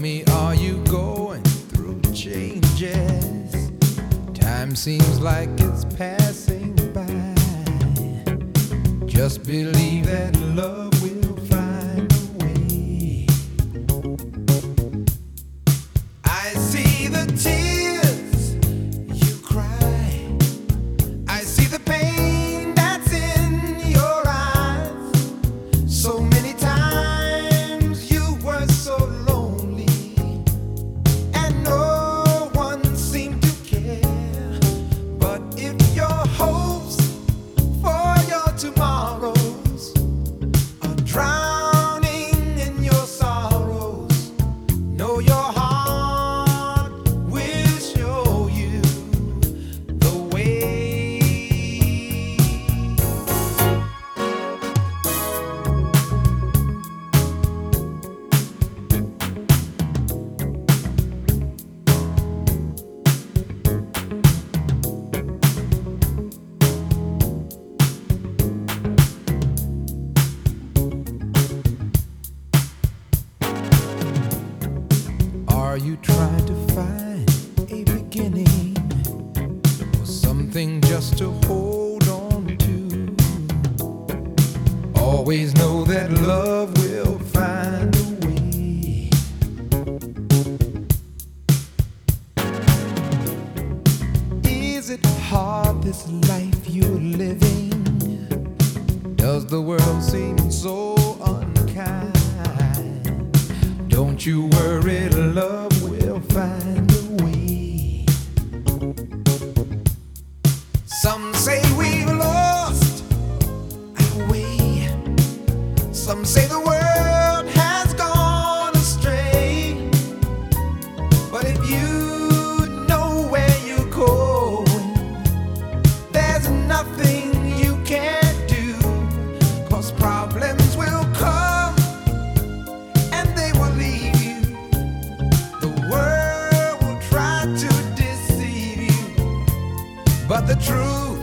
me, are you going through changes? Time seems like it's passing by. Just believe that love will something just to hold on to? Always know that love will find a way. Is it hard this life you're living? Does the world seem so unkind? Don't you worry, love Some say we've lost our way. Some say the world but the truth